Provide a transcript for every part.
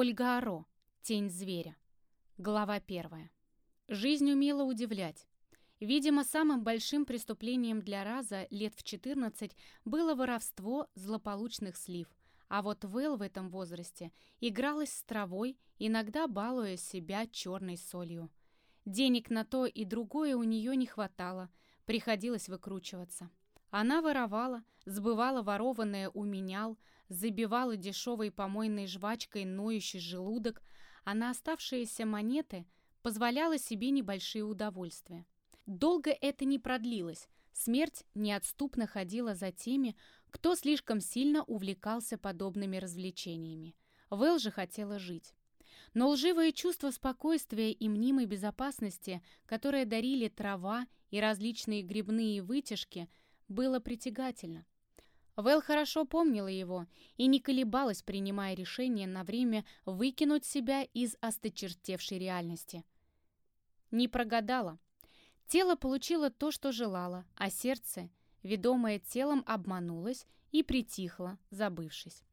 Ольга Аро. Тень зверя. Глава первая. Жизнь умела удивлять. Видимо, самым большим преступлением для Раза лет в 14 было воровство злополучных слив, а вот Вэл в этом возрасте игралась с травой, иногда балуя себя черной солью. Денег на то и другое у нее не хватало, приходилось выкручиваться. Она воровала, сбывала ворованное у менял, забивала дешевой помойной жвачкой ноющий желудок, а на оставшиеся монеты позволяла себе небольшие удовольствия. Долго это не продлилось. Смерть неотступно ходила за теми, кто слишком сильно увлекался подобными развлечениями. Вэл же хотела жить. Но лживое чувство спокойствия и мнимой безопасности, которое дарили трава и различные грибные вытяжки, было притягательно. Вэл хорошо помнила его и не колебалась, принимая решение на время выкинуть себя из осточертевшей реальности. Не прогадала. Тело получило то, что желало, а сердце, ведомое телом, обманулось и притихло, забывшись.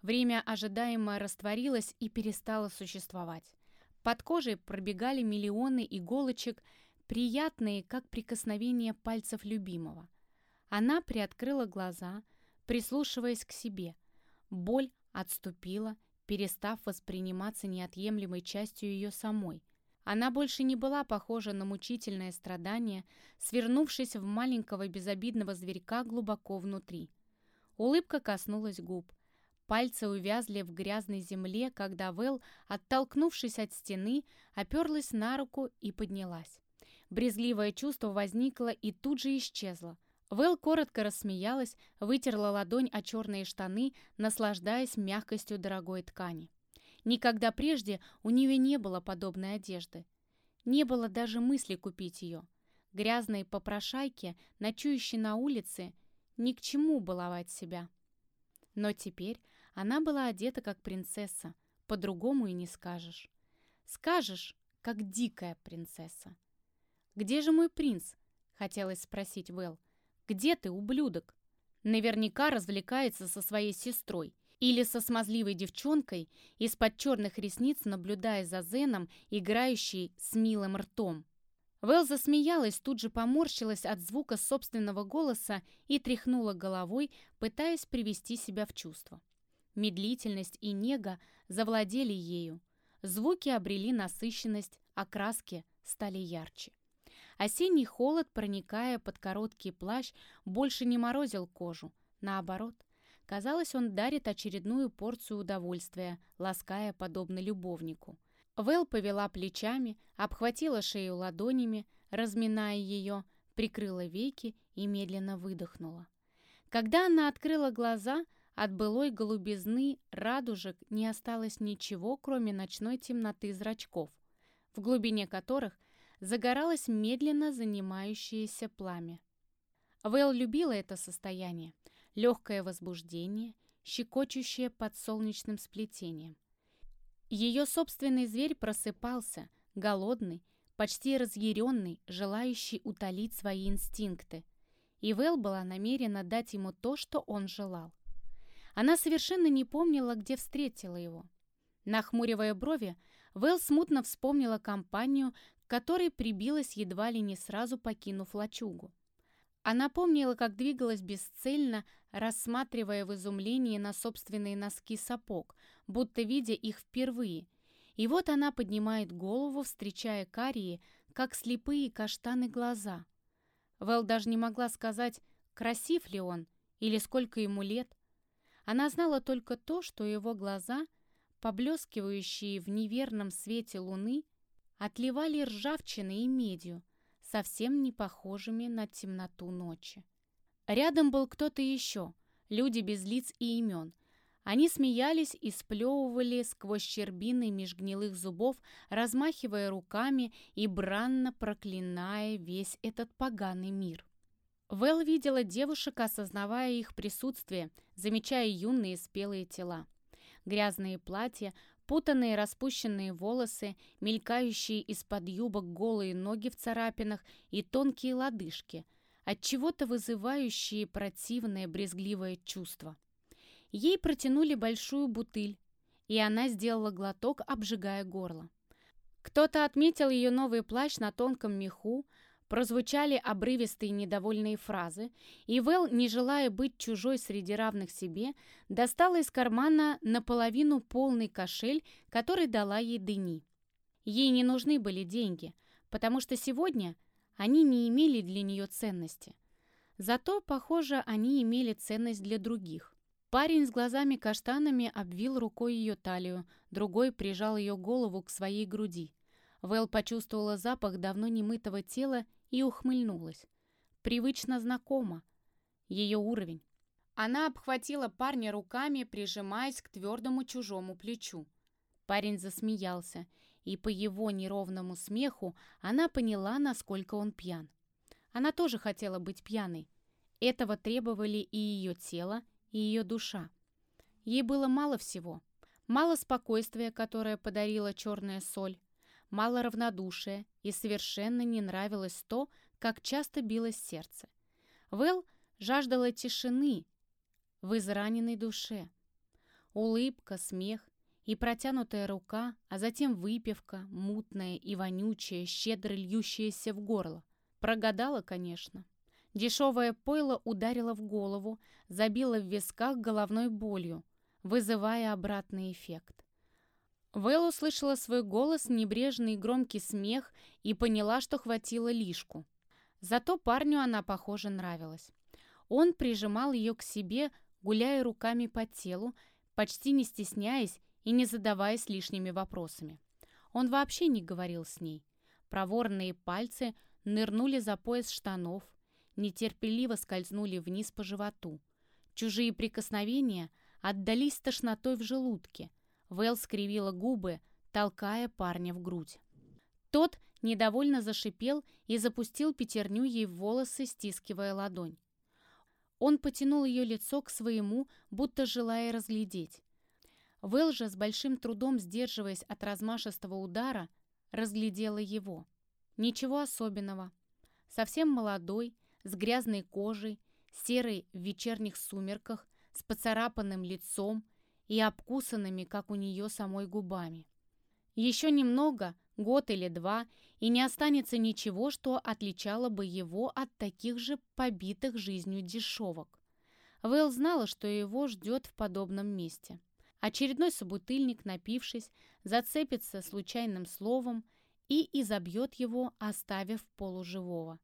Время ожидаемо растворилось и перестало существовать. Под кожей пробегали миллионы иголочек, приятные, как прикосновение пальцев любимого. Она приоткрыла глаза — прислушиваясь к себе. Боль отступила, перестав восприниматься неотъемлемой частью ее самой. Она больше не была похожа на мучительное страдание, свернувшись в маленького безобидного зверька глубоко внутри. Улыбка коснулась губ. Пальцы увязли в грязной земле, когда Вэл, оттолкнувшись от стены, оперлась на руку и поднялась. Брезгливое чувство возникло и тут же исчезло. Вэл коротко рассмеялась, вытерла ладонь о черные штаны, наслаждаясь мягкостью дорогой ткани. Никогда прежде у нее не было подобной одежды. Не было даже мысли купить ее. Грязные попрошайки, ночующие на улице, ни к чему баловать себя. Но теперь она была одета как принцесса, по-другому и не скажешь. Скажешь, как дикая принцесса. «Где же мой принц?» — хотелось спросить Вэл. Где ты, ублюдок? Наверняка развлекается со своей сестрой или со смазливой девчонкой, из-под черных ресниц наблюдая за Зеном, играющей с милым ртом. Вэл засмеялась, тут же поморщилась от звука собственного голоса и тряхнула головой, пытаясь привести себя в чувство. Медлительность и нега завладели ею. Звуки обрели насыщенность, а краски стали ярче. Осенний холод, проникая под короткий плащ, больше не морозил кожу. Наоборот, казалось, он дарит очередную порцию удовольствия, лаская подобно любовнику. Вэл повела плечами, обхватила шею ладонями, разминая ее, прикрыла веки и медленно выдохнула. Когда она открыла глаза, от былой голубизны радужек не осталось ничего, кроме ночной темноты зрачков, в глубине которых загоралось медленно занимающееся пламя. Вэл любила это состояние, легкое возбуждение, щекочущее под солнечным сплетением. Ее собственный зверь просыпался, голодный, почти разъяренный, желающий утолить свои инстинкты. И Вэл была намерена дать ему то, что он желал. Она совершенно не помнила, где встретила его. Нахмуривая брови, Вэл смутно вспомнила компанию, которой прибилась едва ли не сразу покинув лачугу. Она помнила, как двигалась бесцельно, рассматривая в изумлении на собственные носки сапог, будто видя их впервые. И вот она поднимает голову, встречая карие, как слепые каштаны глаза. Вэл даже не могла сказать, красив ли он или сколько ему лет. Она знала только то, что его глаза, поблескивающие в неверном свете луны, отливали ржавчиной и медью, совсем не похожими на темноту ночи. Рядом был кто-то еще, люди без лиц и имен. Они смеялись и сплевывали сквозь щербины меж гнилых зубов, размахивая руками и бранно проклиная весь этот поганый мир. Вэл видела девушек, осознавая их присутствие, замечая юные спелые тела. Грязные платья, Путанные распущенные волосы, мелькающие из-под юбок голые ноги в царапинах и тонкие лодыжки, от чего то вызывающие противное брезгливое чувство. Ей протянули большую бутыль, и она сделала глоток, обжигая горло. Кто-то отметил ее новый плащ на тонком меху, прозвучали обрывистые недовольные фразы, и Вэл, не желая быть чужой среди равных себе, достала из кармана наполовину полный кошель, который дала ей Дени. Ей не нужны были деньги, потому что сегодня они не имели для нее ценности. Зато, похоже, они имели ценность для других. Парень с глазами-каштанами обвил рукой ее талию, другой прижал ее голову к своей груди. Вэл почувствовала запах давно немытого тела и ухмыльнулась. Привычно знакомо. Ее уровень. Она обхватила парня руками, прижимаясь к твердому чужому плечу. Парень засмеялся, и по его неровному смеху она поняла, насколько он пьян. Она тоже хотела быть пьяной. Этого требовали и ее тело, и ее душа. Ей было мало всего. Мало спокойствия, которое подарила черная соль, мало равнодушия, и совершенно не нравилось то, как часто билось сердце. Вэл жаждала тишины в израненной душе. Улыбка, смех, и протянутая рука, а затем выпивка, мутная и вонючая, щедро льющаяся в горло. Прогадала, конечно. Дешевое пойло ударило в голову, забило в висках головной болью, вызывая обратный эффект. Вэл услышала свой голос, небрежный и громкий смех и поняла, что хватило лишку. Зато парню она, похоже, нравилась. Он прижимал ее к себе, гуляя руками по телу, почти не стесняясь и не задаваясь лишними вопросами. Он вообще не говорил с ней. Проворные пальцы нырнули за пояс штанов, нетерпеливо скользнули вниз по животу. Чужие прикосновения отдались тошнотой в желудке. Вэл скривила губы, толкая парня в грудь. Тот недовольно зашипел и запустил пятерню ей в волосы, стискивая ладонь. Он потянул ее лицо к своему, будто желая разглядеть. Вэл же, с большим трудом сдерживаясь от размашистого удара, разглядела его. Ничего особенного. Совсем молодой, с грязной кожей, серой в вечерних сумерках, с поцарапанным лицом и обкусанными, как у нее самой губами. Еще немного, год или два, и не останется ничего, что отличало бы его от таких же побитых жизнью дешевок. Вэл знала, что его ждет в подобном месте. Очередной собутыльник, напившись, зацепится случайным словом и изобьет его, оставив полуживого.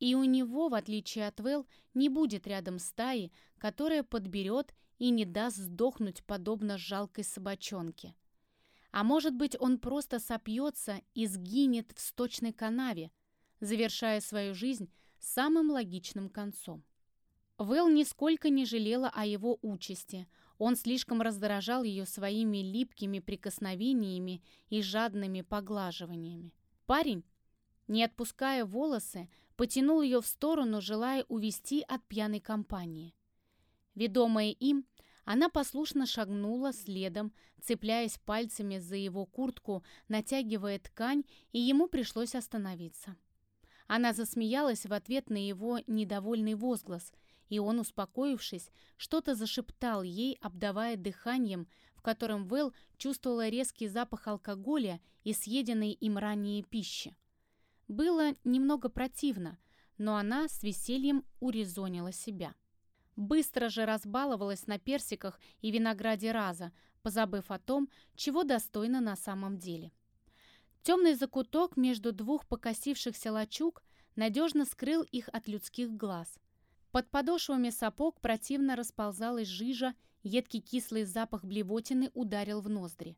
И у него, в отличие от Вэл, не будет рядом стаи, которая подберет и не даст сдохнуть, подобно жалкой собачонке. А может быть, он просто сопьется и сгинет в сточной канаве, завершая свою жизнь самым логичным концом. Вэл нисколько не жалела о его участи – он слишком раздражал ее своими липкими прикосновениями и жадными поглаживаниями. Парень, не отпуская волосы, потянул ее в сторону, желая увести от пьяной компании. Ведомая им, она послушно шагнула следом, цепляясь пальцами за его куртку, натягивая ткань, и ему пришлось остановиться. Она засмеялась в ответ на его недовольный возглас – и он, успокоившись, что-то зашептал ей, обдавая дыханием, в котором Вэл чувствовала резкий запах алкоголя и съеденной им ранее пищи. Было немного противно, но она с весельем урезонила себя. Быстро же разбаловалась на персиках и винограде раза, позабыв о том, чего достойна на самом деле. Темный закуток между двух покосившихся лачуг надежно скрыл их от людских глаз. Под подошвами сапог противно расползалась жижа, едкий кислый запах блевотины ударил в ноздри.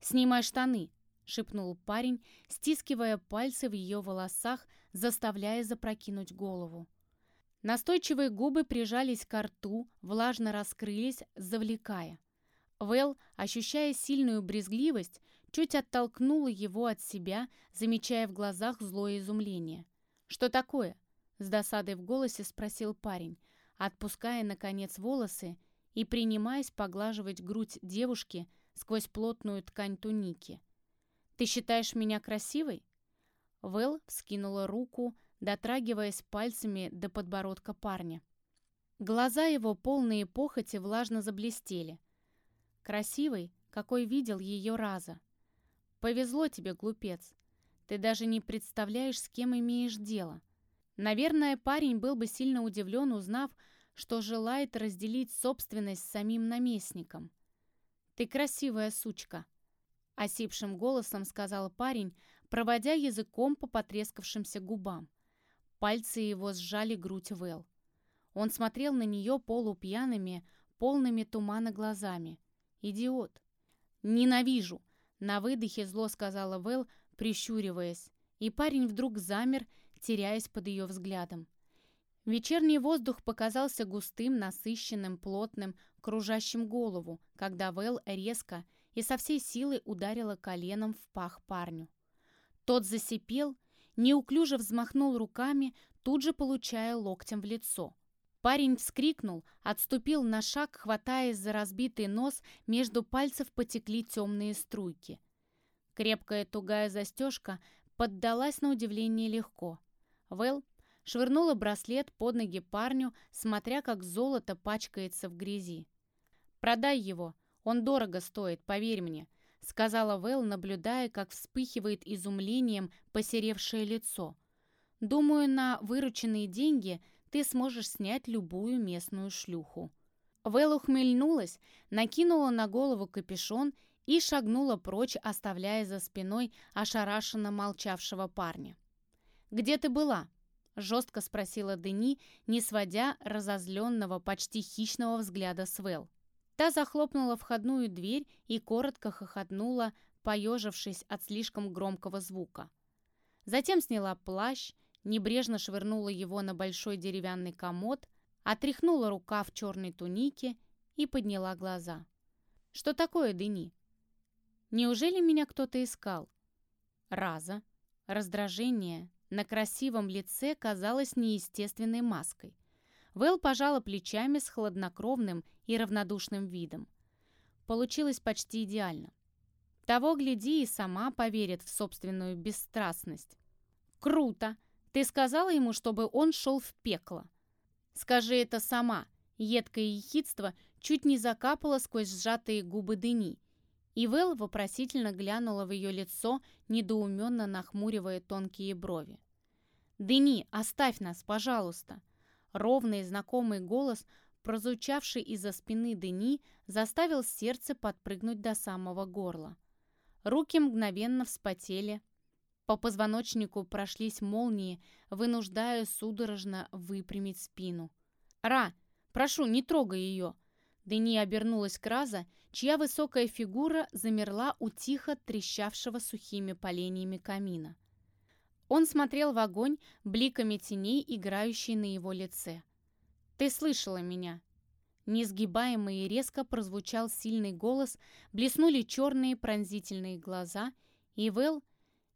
«Снимай штаны!» — шепнул парень, стискивая пальцы в ее волосах, заставляя запрокинуть голову. Настойчивые губы прижались к рту, влажно раскрылись, завлекая. Вэл, ощущая сильную брезгливость, чуть оттолкнула его от себя, замечая в глазах злое изумление. «Что такое?» С досадой в голосе спросил парень, отпуская, наконец, волосы и принимаясь поглаживать грудь девушки сквозь плотную ткань туники. «Ты считаешь меня красивой?» Вэл вскинула руку, дотрагиваясь пальцами до подбородка парня. Глаза его, полные похоти, влажно заблестели. «Красивой, какой видел ее раза. Повезло тебе, глупец. Ты даже не представляешь, с кем имеешь дело. Наверное, парень был бы сильно удивлен, узнав, что желает разделить собственность с самим наместником. «Ты красивая сучка», — осипшим голосом сказал парень, проводя языком по потрескавшимся губам. Пальцы его сжали грудь Вэл. Он смотрел на нее полупьяными, полными тумана глазами. «Идиот!» «Ненавижу!» — на выдохе зло сказала Вэл, прищуриваясь. И парень вдруг замер, теряясь под ее взглядом. Вечерний воздух показался густым, насыщенным, плотным, кружащим голову, когда Вэл резко и со всей силы ударила коленом в пах парню. Тот засипел, неуклюже взмахнул руками, тут же получая локтем в лицо. Парень вскрикнул, отступил на шаг, хватаясь за разбитый нос, между пальцев потекли темные струйки. Крепкая тугая застежка поддалась на удивление легко. Вэл швырнула браслет под ноги парню, смотря как золото пачкается в грязи. «Продай его, он дорого стоит, поверь мне», — сказала Вэл, наблюдая, как вспыхивает изумлением посеревшее лицо. «Думаю, на вырученные деньги ты сможешь снять любую местную шлюху». Вэл ухмыльнулась, накинула на голову капюшон и шагнула прочь, оставляя за спиной ошарашенно молчавшего парня. «Где ты была?» — жестко спросила Дени, не сводя разозленного, почти хищного взгляда с Вэл. Та захлопнула входную дверь и коротко хохотнула, поежившись от слишком громкого звука. Затем сняла плащ, небрежно швырнула его на большой деревянный комод, отряхнула рука в черной тунике и подняла глаза. «Что такое, Дени?» «Неужели меня кто-то искал?» «Раза». Раздражение, на красивом лице казалось неестественной маской. Вэл пожала плечами с хладнокровным и равнодушным видом. Получилось почти идеально. Того, гляди, и сама поверит в собственную бесстрастность. «Круто! Ты сказала ему, чтобы он шел в пекло?» «Скажи это сама!» Едкое ехидство чуть не закапало сквозь сжатые губы Дени, и Вэл вопросительно глянула в ее лицо, недоуменно нахмуривая тонкие брови. «Дени, оставь нас, пожалуйста!» Ровный знакомый голос, прозвучавший из-за спины Дени, заставил сердце подпрыгнуть до самого горла. Руки мгновенно вспотели. По позвоночнику прошлись молнии, вынуждая судорожно выпрямить спину. «Ра, прошу, не трогай ее!» Дени обернулась к Раза, чья высокая фигура замерла у тихо трещавшего сухими поленьями камина. Он смотрел в огонь, бликами теней, играющей на его лице. «Ты слышала меня?» Несгибаемый и резко прозвучал сильный голос, блеснули черные пронзительные глаза, и Вэл,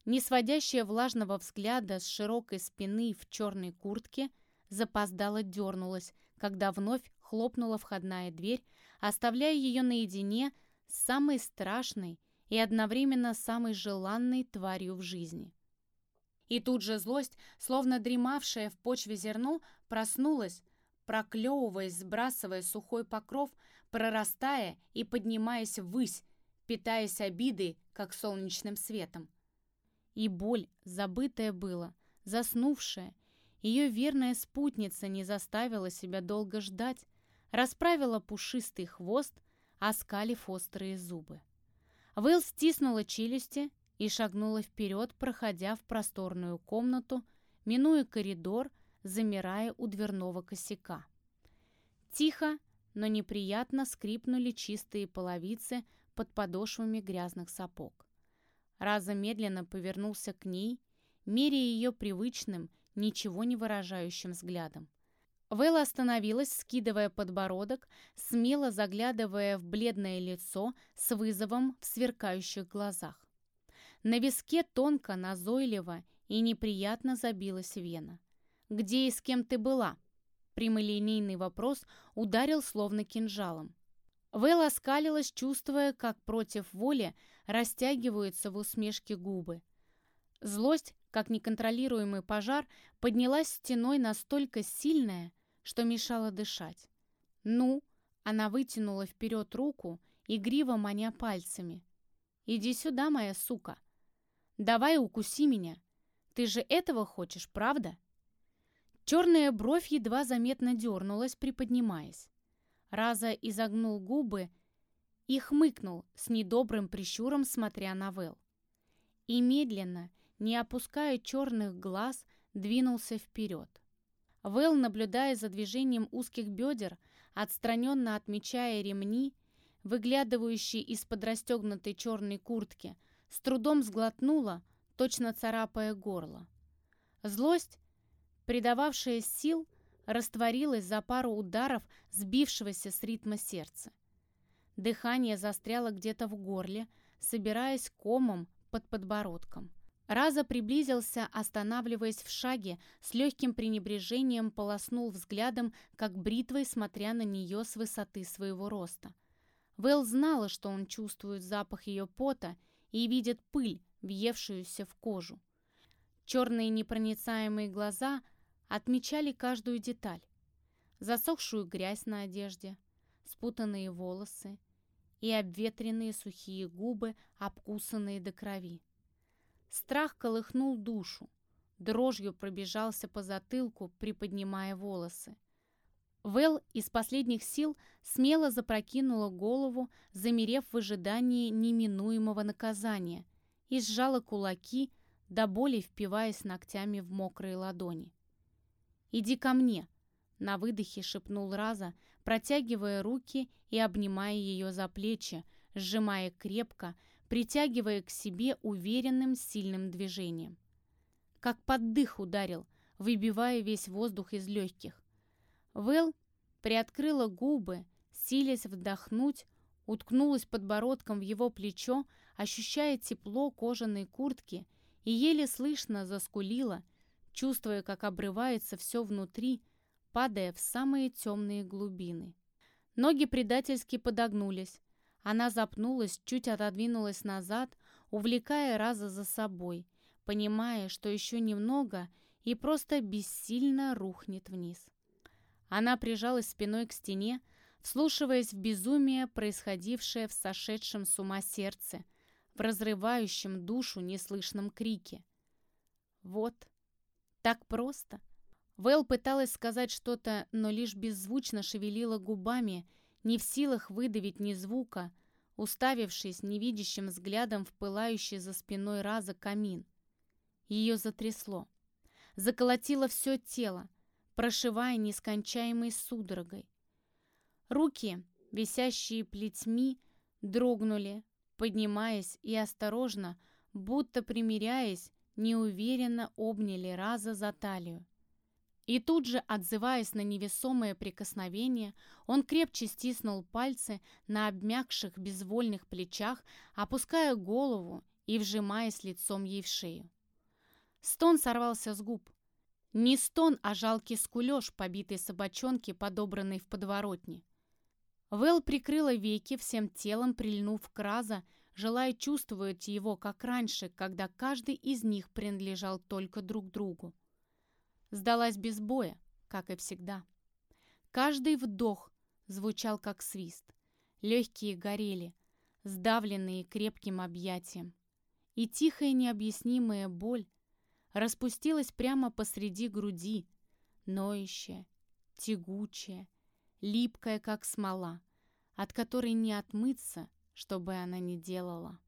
не сводящая влажного взгляда с широкой спины в черной куртке, запоздало дернулась, когда вновь хлопнула входная дверь, оставляя ее наедине с самой страшной и одновременно самой желанной тварью в жизни. И тут же злость, словно дремавшая в почве зерно, проснулась, проклевываясь, сбрасывая сухой покров, прорастая и поднимаясь ввысь, питаясь обидой, как солнечным светом. И боль, забытая была, заснувшая, ее верная спутница не заставила себя долго ждать, расправила пушистый хвост, оскалив острые зубы. Вэлл стиснула челюсти и шагнула вперед, проходя в просторную комнату, минуя коридор, замирая у дверного косяка. Тихо, но неприятно скрипнули чистые половицы под подошвами грязных сапог. Раза медленно повернулся к ней, меряя ее привычным, ничего не выражающим взглядом. Вэлла остановилась, скидывая подбородок, смело заглядывая в бледное лицо с вызовом в сверкающих глазах. На виске тонко, назойливо и неприятно забилась вена. «Где и с кем ты была?» Прямолинейный вопрос ударил словно кинжалом. Вэлла оскалилась, чувствуя, как против воли растягиваются в усмешке губы. Злость, как неконтролируемый пожар, поднялась стеной настолько сильная, что мешала дышать. «Ну?» Она вытянула вперед руку игриво маня пальцами. «Иди сюда, моя сука! Давай укуси меня! Ты же этого хочешь, правда?» Черная бровь едва заметно дернулась, приподнимаясь. Раза изогнул губы и хмыкнул с недобрым прищуром, смотря на Вэл. И медленно, не опуская черных глаз, двинулся вперед. Вэл, наблюдая за движением узких бедер, отстраненно отмечая ремни, выглядывающие из-под расстегнутой черной куртки, с трудом сглотнула, точно царапая горло. Злость, придававшая сил, растворилась за пару ударов сбившегося с ритма сердца. Дыхание застряло где-то в горле, собираясь комом под подбородком. Раза приблизился, останавливаясь в шаге, с легким пренебрежением полоснул взглядом, как бритвой, смотря на нее с высоты своего роста. Вэл знала, что он чувствует запах ее пота и видит пыль, въевшуюся в кожу. Черные непроницаемые глаза отмечали каждую деталь. Засохшую грязь на одежде, спутанные волосы и обветренные сухие губы, обкусанные до крови. Страх колыхнул душу, дрожью пробежался по затылку, приподнимая волосы. Вэл из последних сил смело запрокинула голову, замерев в ожидании неминуемого наказания, и сжала кулаки, до боли впиваясь ногтями в мокрые ладони. «Иди ко мне!» — на выдохе шепнул Раза, протягивая руки и обнимая ее за плечи, сжимая крепко, притягивая к себе уверенным сильным движением. Как под дых ударил, выбивая весь воздух из легких. Вэл приоткрыла губы, силясь вдохнуть, уткнулась подбородком в его плечо, ощущая тепло кожаной куртки и еле слышно заскулила, чувствуя, как обрывается все внутри, падая в самые темные глубины. Ноги предательски подогнулись, она запнулась, чуть отодвинулась назад, увлекая Раза за собой, понимая, что еще немного и просто бессильно рухнет вниз. Она прижалась спиной к стене, вслушиваясь в безумие, происходившее в сошедшем с ума сердце, в разрывающем душу неслышном крике. Вот, так просто. Вэл пыталась сказать что-то, но лишь беззвучно шевелила губами, не в силах выдавить ни звука, уставившись невидящим взглядом в пылающий за спиной раза камин. Ее затрясло. Заколотило все тело, прошивая нескончаемой судорогой. Руки, висящие плетьми, дрогнули, поднимаясь и осторожно, будто примиряясь, неуверенно обняли Раза за талию. И тут же, отзываясь на невесомое прикосновение, он крепче стиснул пальцы на обмякших безвольных плечах, опуская голову и вжимаясь лицом ей в шею. Стон сорвался с губ. Не стон, а жалкий скулеж побитой собачонки, подобранной в подворотне. Вэл прикрыла веки, всем телом прильнув к Раза, желая чувствовать его, как раньше, когда каждый из них принадлежал только друг другу. Сдалась без боя, как и всегда. Каждый вдох звучал как свист. Легкие горели, сдавленные крепким объятием. И тихая необъяснимая боль распустилась прямо посреди груди, ноющая, тягучая, липкая, как смола, от которой не отмыться, что бы она ни делала.